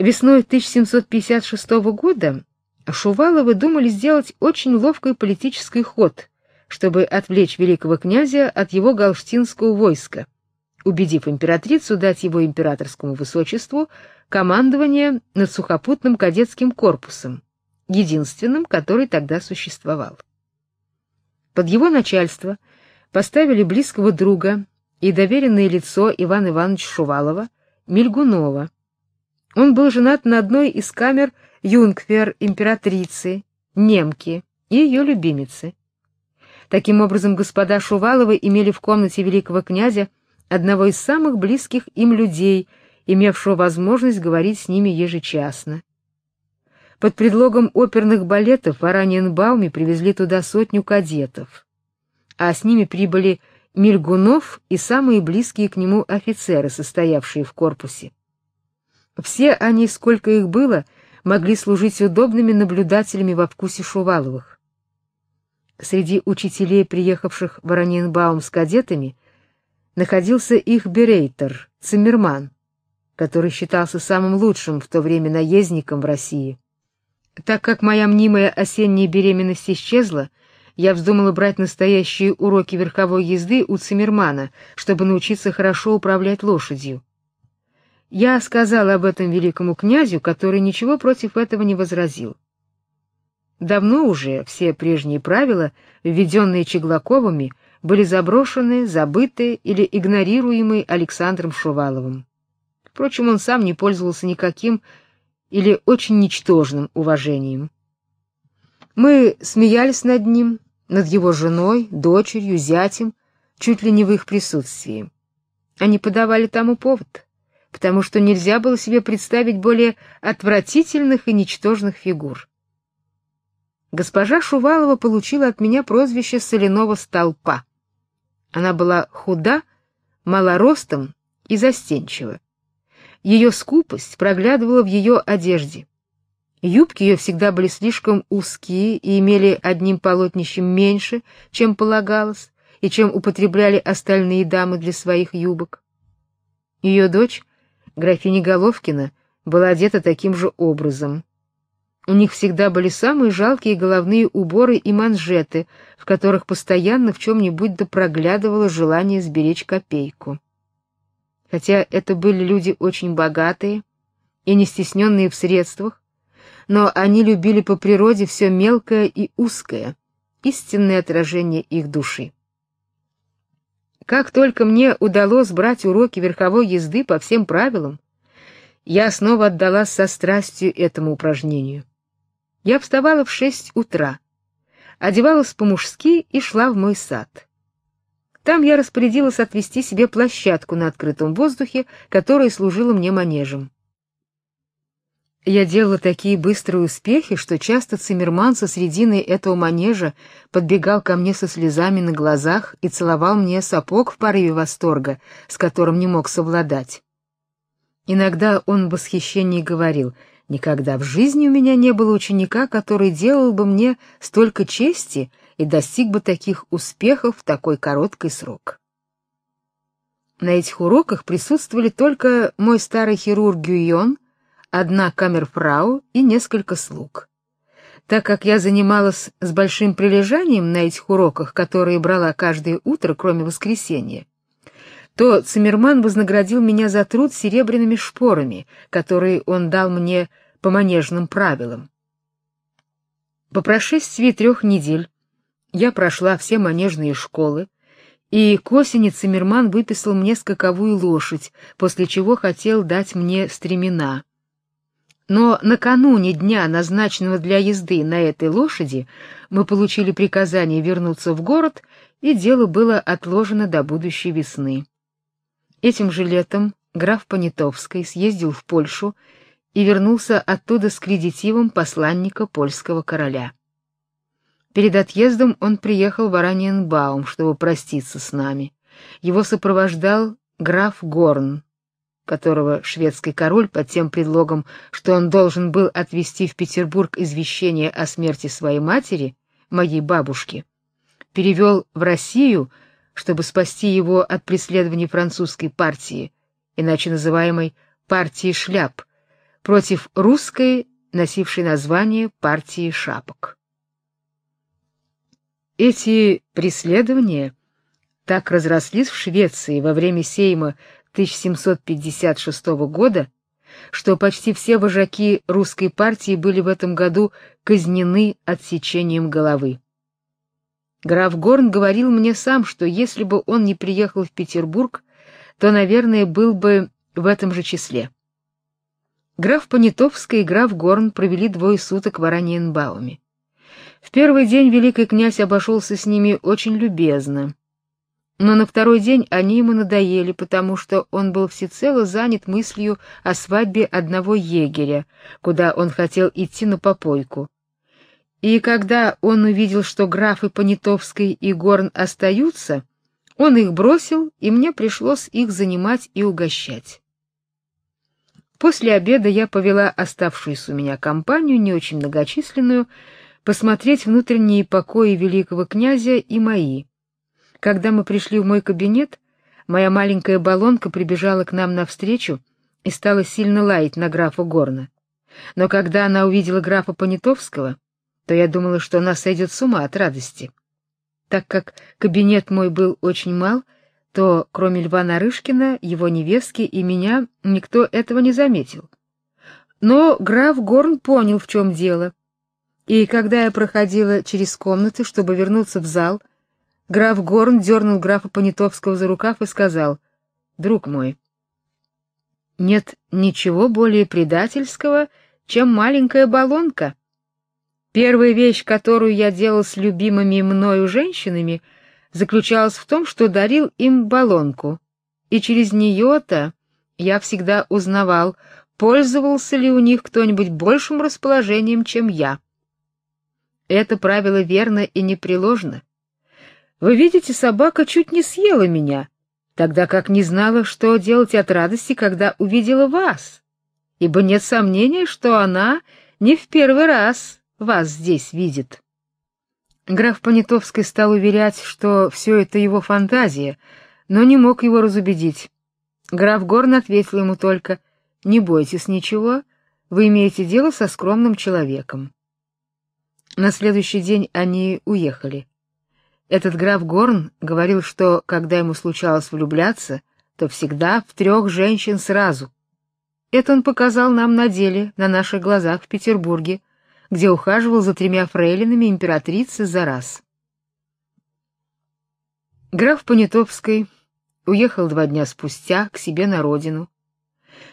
Весной 1756 года Шуваловы думали сделать очень ловкий политический ход, чтобы отвлечь великого князя от его галштинского войска, убедив императрицу дать его императорскому высочеству командование над сухопутным кадетским корпусом, единственным, который тогда существовал. Под его начальство поставили близкого друга и доверенное лицо Ивана Ивановича Шувалова, Мильгунова. Он был женат на одной из камер юнгфер императрицы, немки и ее любимицы. Таким образом, господа Шуваловы имели в комнате великого князя одного из самых близких им людей, имевшего возможность говорить с ними ежечасно. Под предлогом оперных балетов в Араньенбауме привезли туда сотню кадетов, а с ними прибыли Мильгунов и самые близкие к нему офицеры, состоявшие в корпусе. Все они, сколько их было, могли служить удобными наблюдателями во вкусе Шуваловых. Среди учителей, приехавших в Араньенбаум с кадетами, находился их берейтер, Циммерман, который считался самым лучшим в то время наездником в России. Так как моя мнимая осенняя беременность исчезла, я вздумала брать настоящие уроки верховой езды у Циммермана, чтобы научиться хорошо управлять лошадью. Я сказала об этом великому князю, который ничего против этого не возразил. Давно уже все прежние правила, введенные Чеглаковыми, были заброшены, забыты или игнорируемы Александром Шуваловым. Впрочем, он сам не пользовался никаким или очень ничтожным уважением. Мы смеялись над ним, над его женой, дочерью, зятем, чуть ли не в их присутствии. Они подавали тому повод, потому что нельзя было себе представить более отвратительных и ничтожных фигур. Госпожа Шувалова получила от меня прозвище соляного столпа. Она была худа, малоростом и застенчива. Ее скупость проглядывала в ее одежде. Юбки ее всегда были слишком узкие и имели одним полотнищем меньше, чем полагалось, и чем употребляли остальные дамы для своих юбок. Ее дочь, графиня Головкина, была одета таким же образом. У них всегда были самые жалкие головные уборы и манжеты, в которых постоянно в чем-нибудь да проглядывало желание сберечь копейку. Хотя это были люди очень богатые и не стесненные в средствах, но они любили по природе все мелкое и узкое, истинное отражение их души. Как только мне удалось брать уроки верховой езды по всем правилам, я снова отдалась со страстью этому упражнению. Я вставала в шесть утра, одевалась по-мужски и шла в мой сад. Там я распорядилась отвести себе площадку на открытом воздухе, которая служила мне манежем. Я делала такие быстрые успехи, что часто Циммерман со средины этого манежа подбегал ко мне со слезами на глазах и целовал мне сапог в порыве восторга, с которым не мог совладать. Иногда он в восхищении говорил — Никогда в жизни у меня не было ученика, который делал бы мне столько чести и достиг бы таких успехов в такой короткий срок. На этих уроках присутствовали только мой старый хирург Гюйон, одна камерфрау и несколько слуг. Так как я занималась с большим прилежанием на этих уроках, которые брала каждое утро, кроме воскресенья, то Циммерман вознаградил меня за труд серебряными шпорами, которые он дал мне по манежным правилам. По прошествии трех недель я прошла все манежные школы, и к осени Циммерман выписал мне скаковую лошадь, после чего хотел дать мне стремена. Но накануне дня, назначенного для езды на этой лошади, мы получили приказание вернуться в город, и дело было отложено до будущей весны. Этим же летом граф Понятовский съездил в Польшу и вернулся оттуда с кредитивом посланника польского короля. Перед отъездом он приехал в Араньенбаум, чтобы проститься с нами. Его сопровождал граф Горн, которого шведский король под тем предлогом, что он должен был отвезти в Петербург извещение о смерти своей матери, моей бабушки, перевел в Россию чтобы спасти его от преследований французской партии, иначе называемой партии шляп, против русской, носившей название партии шапок. Эти преследования так разрослись в Швеции во время сейма 1756 года, что почти все вожаки русской партии были в этом году казнены отсечением головы. Граф Горн говорил мне сам, что если бы он не приехал в Петербург, то, наверное, был бы в этом же числе. Граф Понятовский и граф Горн провели двое суток в Араньенбауме. В первый день великий князь обошелся с ними очень любезно. Но на второй день они ему надоели, потому что он был всецело занят мыслью о свадьбе одного егеря, куда он хотел идти на попойку. И когда он увидел, что графы Понятовский и Горн остаются, он их бросил, и мне пришлось их занимать и угощать. После обеда я повела оставшуюся у меня компанию, не очень многочисленную, посмотреть внутренние покои великого князя и мои. Когда мы пришли в мой кабинет, моя маленькая баллонка прибежала к нам навстречу и стала сильно лаять на графа Горна. Но когда она увидела графа Понятовского, то я думала, что она сойдет с ума от радости. Так как кабинет мой был очень мал, то кроме Льва Нарышкина, его невестки и меня никто этого не заметил. Но граф Горн понял, в чем дело, и когда я проходила через комнаты, чтобы вернуться в зал, граф Горн дернул графа Понятовского за рукав и сказал: "Друг мой, нет ничего более предательского, чем маленькая баллонка. Первая вещь, которую я делал с любимыми мною женщинами, заключалась в том, что дарил им баллонку, и через нее-то я всегда узнавал, пользовался ли у них кто-нибудь большим расположением, чем я. Это правило верно и непреложно. Вы видите, собака чуть не съела меня, тогда как не знала, что делать от радости, когда увидела вас. Ибо нет сомнения, что она не в первый раз вас здесь видит. Граф Понятовский стал уверять, что все это его фантазия, но не мог его разубедить. Граф Горн ответил ему только: "Не бойтесь ничего, вы имеете дело со скромным человеком". На следующий день они уехали. Этот граф Горн говорил, что когда ему случалось влюбляться, то всегда в трех женщин сразу. Это он показал нам на деле, на наших глазах в Петербурге, где ухаживал за тремя фрейлинами императрицы за раз. Граф Понятовский уехал два дня спустя к себе на родину,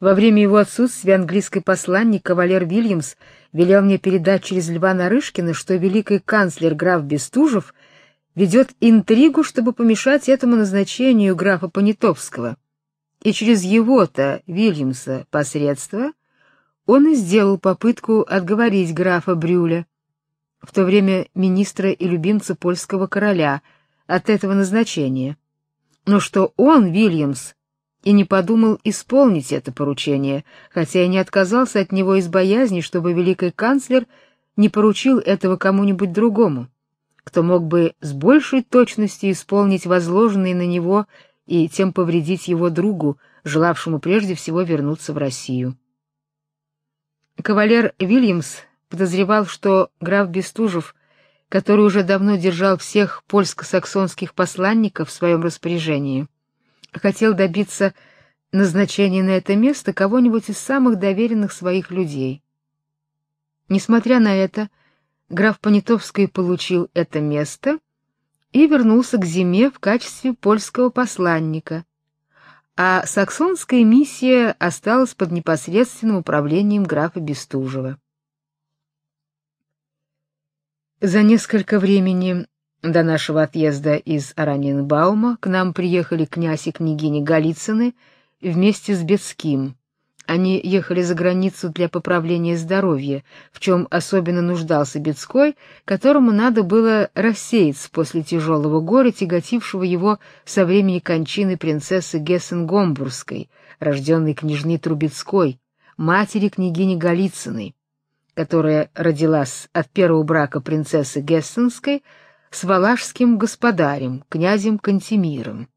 во время его отсутствия английский посланник кавалер Вильямс велел мне передать через Льва Нарышкина, что великий канцлер граф Бестужев ведет интригу, чтобы помешать этому назначению графа Понятовского. И через его-то, Вильямса, посредство, он и сделал попытку отговорить графа Брюля, в то время министра и любимца польского короля, от этого назначения. Но что он, Вильямс, и не подумал исполнить это поручение, хотя и не отказался от него из боязни, чтобы великий канцлер не поручил этого кому-нибудь другому, кто мог бы с большей точностью исполнить возложенные на него и тем повредить его другу, желавшему прежде всего вернуться в Россию. Кавалер Вильямс подозревал, что граф Бестужев, который уже давно держал всех польско-саксонских посланников в своем распоряжении, хотел добиться назначения на это место кого-нибудь из самых доверенных своих людей. Несмотря на это, граф Понятовский получил это место и вернулся к зиме в качестве польского посланника, а саксонская миссия осталась под непосредственным управлением графа Бестужева. За несколько времени до нашего отъезда из Аранинбаума к нам приехали князь и княгиня Голицыны вместе с Бецким. Они ехали за границу для поправления здоровья, в чем особенно нуждался Бецкой, которому надо было рассеяться после тяжелого горя, тяготившего его со времени кончины принцессы Гессен-Гомбургской, рожденной княжны Трубецкой, матери княгини Голицыной, которая родилась от первого брака принцессы Гессенской, с валашским господарем, князем Кантемиром.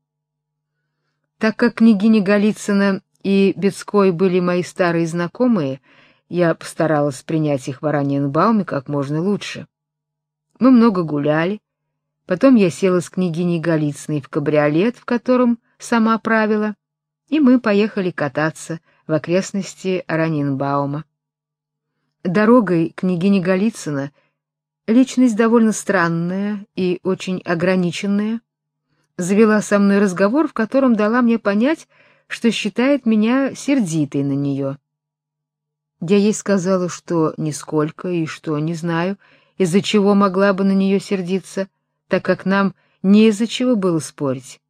Так как княгиня Голицына и Бецкой были мои старые знакомые, я постаралась принять их в Араньенбауме как можно лучше. Мы много гуляли, потом я села с княгиней Голицыной в кабриолет, в котором сама правила, и мы поехали кататься в окрестности Араньенбаума. Дорогой княгиня Голицына личность довольно странная и очень ограниченная, завела со мной разговор, в котором дала мне понять, что считает меня сердитой на нее. Я ей сказала, что нисколько и что не знаю, из-за чего могла бы на нее сердиться, так как нам не из-за чего было спорить.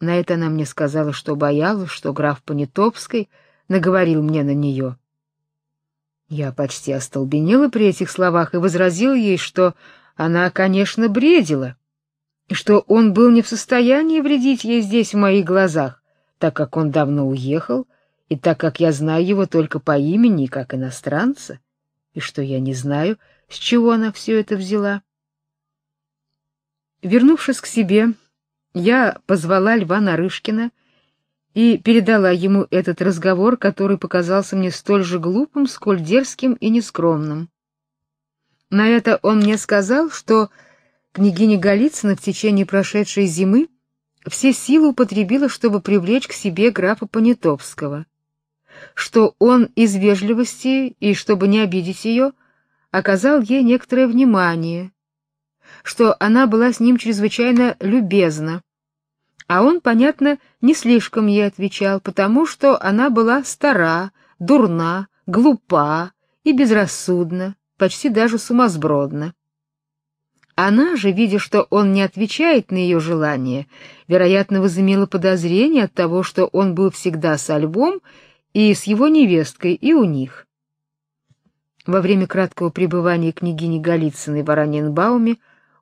На это она мне сказала, что боялась, что граф Понятовский наговорил мне на нее. Я почти остолбенела при этих словах и возразила ей, что она, конечно, бредила, и что он был не в состоянии вредить ей здесь в моих глазах, так как он давно уехал, и так как я знаю его только по имени как иностранца, и что я не знаю, с чего она все это взяла. Вернувшись к себе, я позвала Льва Нарышкина и передала ему этот разговор, который показался мне столь же глупым, сколь дерзким и нескромным. На это он мне сказал, что княгиня Голицына в течение прошедшей зимы все силы употребила, чтобы привлечь к себе графа Понятовского, что он из вежливости и чтобы не обидеть ее, оказал ей некоторое внимание, что она была с ним чрезвычайно любезна, а он, понятно, не слишком ей отвечал, потому что она была стара, дурна, глупа и безрассудна, почти даже сумасбродна. Она же, видя, что он не отвечает на ее желание, вероятно, возымела подозрение от того, что он был всегда со львом и с его невесткой и у них. Во время краткого пребывания княгини Голицыной в Араньенбауме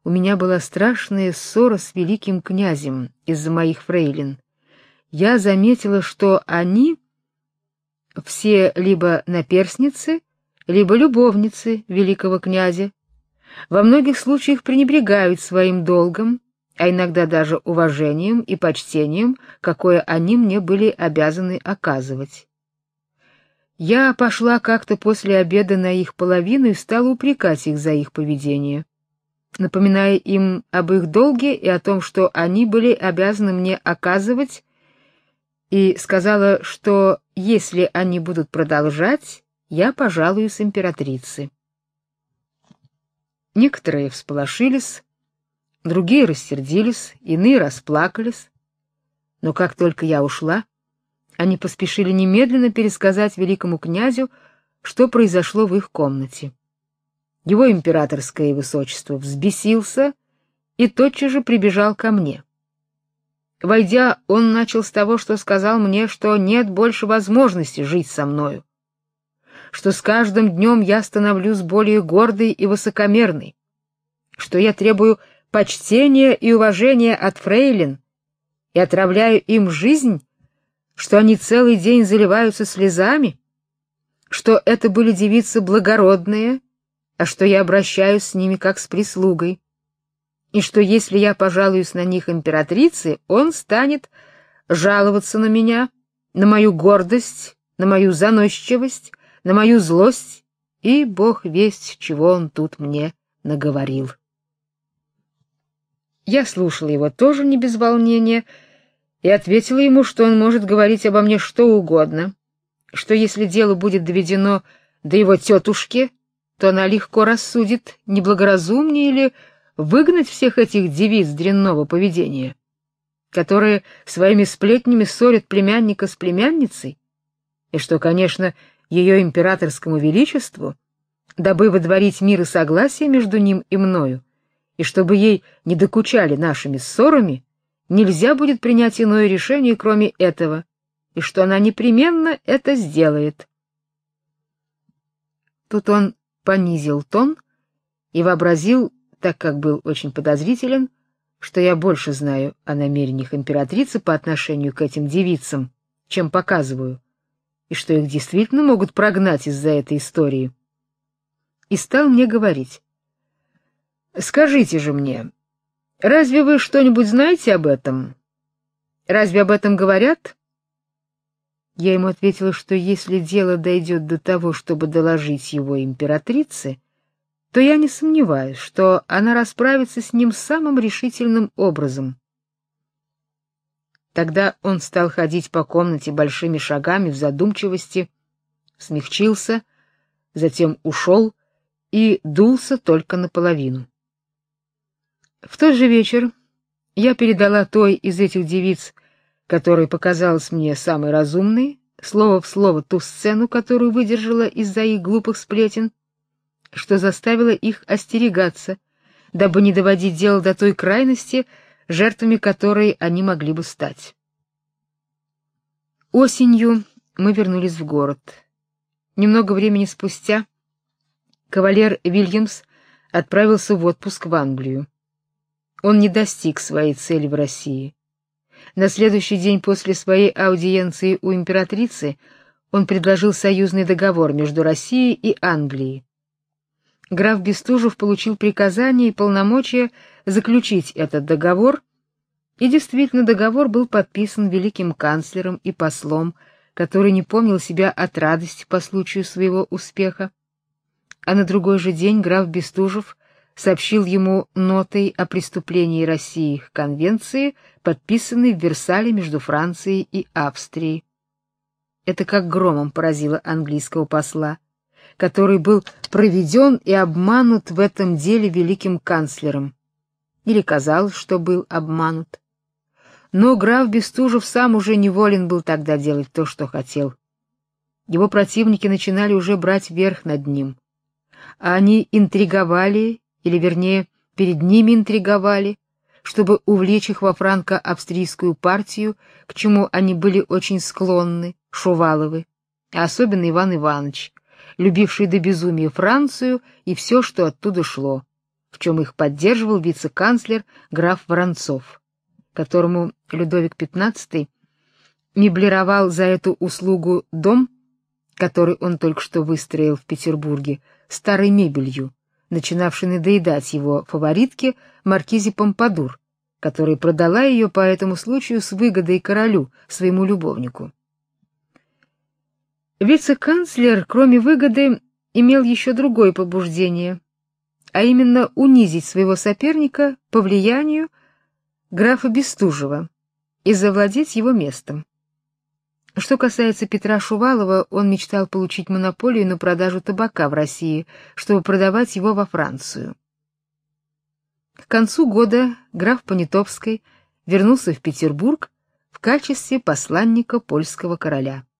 у меня была страшная ссора с великим князем из-за моих фрейлин. Я заметила, что они все либо наперсницы, либо любовницы великого князя. Во многих случаях пренебрегают своим долгом, а иногда даже уважением и почтением, какое они мне были обязаны оказывать. Я пошла как-то после обеда на их половину и стала упрекать их за их поведение напоминая им об их долге и о том, что они были обязаны мне оказывать, и сказала, что если они будут продолжать, я пожалую с императрицы. Некоторые всполошились, другие рассердились, иные расплакались. Но как только я ушла, они поспешили немедленно пересказать великому князю, что произошло в их комнате. Его императорское высочество взбесился и тотчас же прибежал ко мне. Войдя, он начал с того, что сказал мне, что нет больше возможности жить со мною, что с каждым днем я становлюсь более гордой и высокомерной, что я требую почтения и уважения от фрейлин и отравляю им жизнь, что они целый день заливаются слезами, что это были девицы благородные а что я обращаюсь с ними как с прислугой, и что если я пожалуюсь на них императрице, он станет жаловаться на меня, на мою гордость, на мою заносчивость, на мою злость, и бог весть, чего он тут мне наговорил. Я слушала его тоже не без волнения и ответила ему, что он может говорить обо мне что угодно, что если дело будет доведено до его тетушки, то она легко рассудит, неблагоразумнее ли выгнать всех этих девиц дрянного поведения, которые своими сплетнями ссорят племянника с племянницей, и что, конечно, ее императорскому величеству, дабы водворить мир и согласие между ним и мною, и чтобы ей не докучали нашими ссорами, нельзя будет принять иное решение, кроме этого, и что она непременно это сделает. Тут он понизил тон и вообразил, так как был очень подозрителен, что я больше знаю о намерениях императрицы по отношению к этим девицам, чем показываю, и что их действительно могут прогнать из-за этой истории. И стал мне говорить: "Скажите же мне, разве вы что-нибудь знаете об этом? Разве об этом говорят?" Я ему ответила, что если дело дойдет до того, чтобы доложить его императрице, то я не сомневаюсь, что она расправится с ним самым решительным образом. Тогда он стал ходить по комнате большими шагами в задумчивости, смягчился, затем ушел и дулся только наполовину. В тот же вечер я передала той из этих девиц, которая показалась мне самой разумной, слово в слово ту сцену, которую выдержала из-за их глупых сплетен, что заставило их остерегаться, дабы не доводить дело до той крайности, жертвами которой они могли бы стать. Осенью мы вернулись в город. Немного времени спустя кавалер Вильямс отправился в отпуск в Англию. Он не достиг своей цели в России. На следующий день после своей аудиенции у императрицы он предложил союзный договор между Россией и Англией. Граф Бестужев получил приказание и полномочия заключить этот договор, и действительно договор был подписан великим канцлером и послом, который не помнил себя от радости по случаю своего успеха. А на другой же день граф Бестужев сообщил ему нотой о преступлении России к конвенции, подписанной в Версале между Францией и Австрией. Это как громом поразило английского посла, который был проведен и обманут в этом деле великим канцлером. Или казалось, что был обманут. Но граф Бестужев сам уже неволен был тогда делать то, что хотел. Его противники начинали уже брать верх над ним. А они интриговали или вернее, перед ними интриговали, чтобы увлечь их во франко-австрийскую партию, к чему они были очень склонны, Шуваловы, а особенно Иван Иванович, любивший до безумия Францию и все, что оттуда шло, в чем их поддерживал вице-канцлер граф Воронцов, которому Людовик XV меблировал за эту услугу дом, который он только что выстроил в Петербурге, старой мебелью, начинавшей надоедать его фаворитке маркизе Помпадур, которая продала ее по этому случаю с выгодой королю, своему любовнику. Вице-канцлер, кроме выгоды, имел еще другое побуждение, а именно унизить своего соперника по влиянию графа Бестужева и завладеть его местом. Что касается Петра Шувалова, он мечтал получить монополию на продажу табака в России, чтобы продавать его во Францию. К концу года граф Понятовский вернулся в Петербург в качестве посланника польского короля.